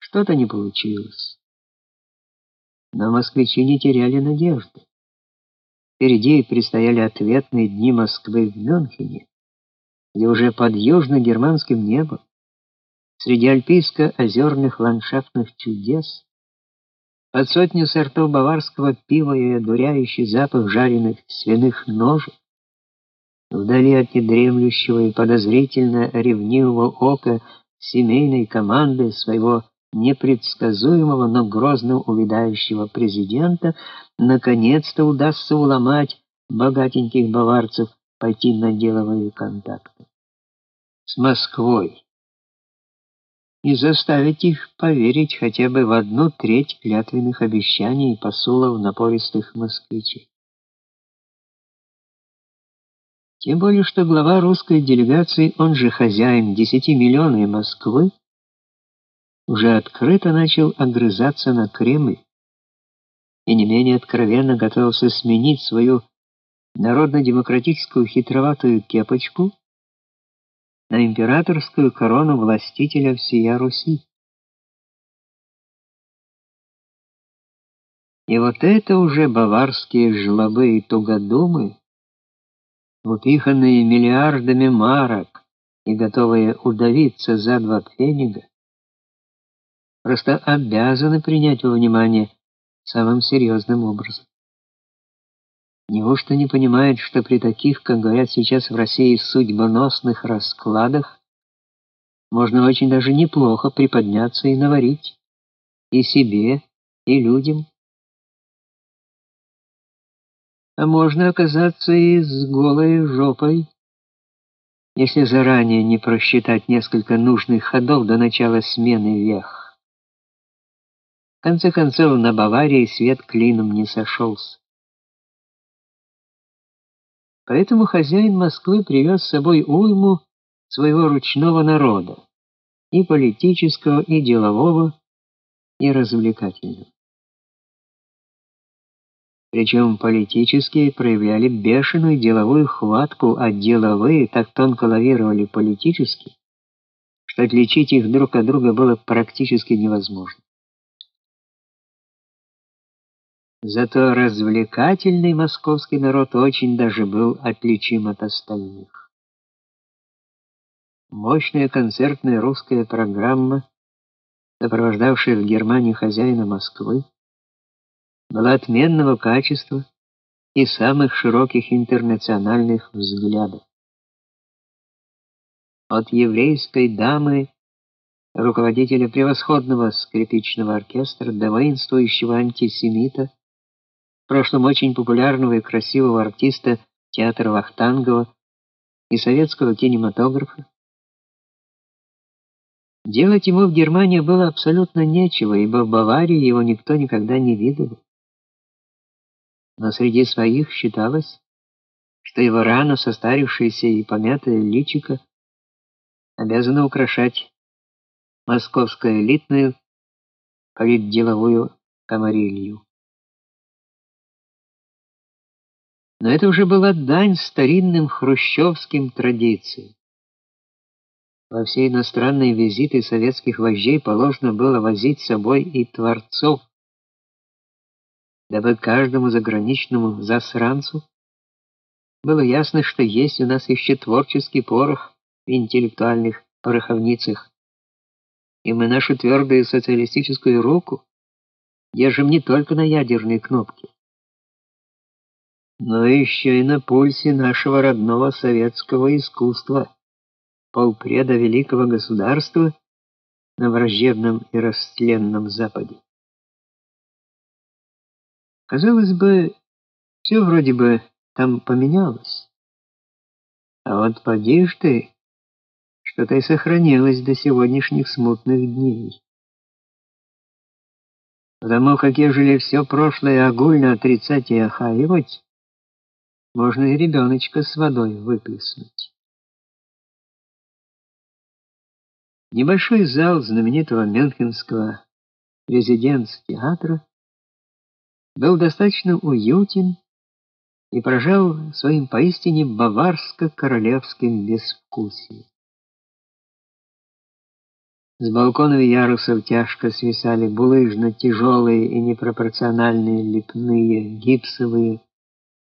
Что-то не получилось. Но москвичи не теряли надежды. Впереди предстояли ответные дни Москвы в Мюнхене, где уже под южно-германским небом, среди альпийско-озерных ландшафтных чудес, под сотню сортов баварского пива и одуряющий запах жареных свиных ножек, вдали от недремлющего и подозрительно ревнивого ока семейной команды своего непредсказуемого, но грозно увядающего президента, наконец-то удастся уломать богатеньких баварцев пойти на деловые контакты с Москвой и заставить их поверить хотя бы в одну треть клятвенных обещаний и посулов напористых москвичей. Тем более, что глава русской делегации, он же хозяин десятимиллионной Москвы, уже открыто начал огрызаться на Кремль и не менее откровенно готовился сменить свою народно-демократическую хитроватую кепочку на императорскую корону властителя всея Руси. И вот это уже баварские жлобы и тугодумы, упиханные миллиардами марок и готовые удавиться за два пфенига, просто обязаны принять во внимание самым серьезным образом. Неужто не понимает, что при таких, как говорят сейчас в России, судьбоносных раскладах можно очень даже неплохо приподняться и наварить и себе, и людям? А можно оказаться и с голой жопой, если заранее не просчитать несколько нужных ходов до начала смены вех. В конце концов, на Баварии свет клином не сошелся. Поэтому хозяин Москвы привез с собой уйму своего ручного народа, и политического, и делового, и развлекательного. Причем политические проявляли бешеную деловую хватку, а деловые так тонко лавировали политически, что отличить их друг от друга было практически невозможно. Зато развлекательный московский народ очень даже был отличим от остальных. Мощная концертная русская программа, сопровождавшая в Германии хозяина Москвы, была отменного качества и самых широких интернациональных взглядов. От еврейской дамы, руководителя превосходного скрипичного оркестра, до воинствующего антисемита, прошлом очень популярного и красивого артиста театра Вахтангова и советского кинематографа. Делать ему в Германии было абсолютно нечего, ибо в Баварии его никто никогда не видел. Но среди своих считалось, что его рано состарившееся и помятое личико обязано украшать московскую элитную политделовую камарилью. Но это уже была дань старинным хрущевским традициям. Во все иностранные визиты советских вождей положено было возить с собой и творцов, дабы каждому заграничному засранцу было ясно, что есть у нас еще творческий порох в интеллектуальных пороховницах, и мы нашу твердую социалистическую руку держим не только на ядерной кнопке, но еще и на пульсе нашего родного советского искусства, полпреда великого государства на враждебном и растленном Западе. Казалось бы, все вроде бы там поменялось. А вот поди ж ты, что-то и сохранилось до сегодняшних смутных дней. Потому как ежели все прошлое огульно отрицать и охаивать, можно и ребеночка с водой выплеснуть. Небольшой зал знаменитого Мюнхенского резиденц-театра был достаточно уютен и поражал своим поистине баварско-королевским безвкусием. С балконов ярусов тяжко свисали булыжно тяжелые и непропорциональные лепные, гипсовые,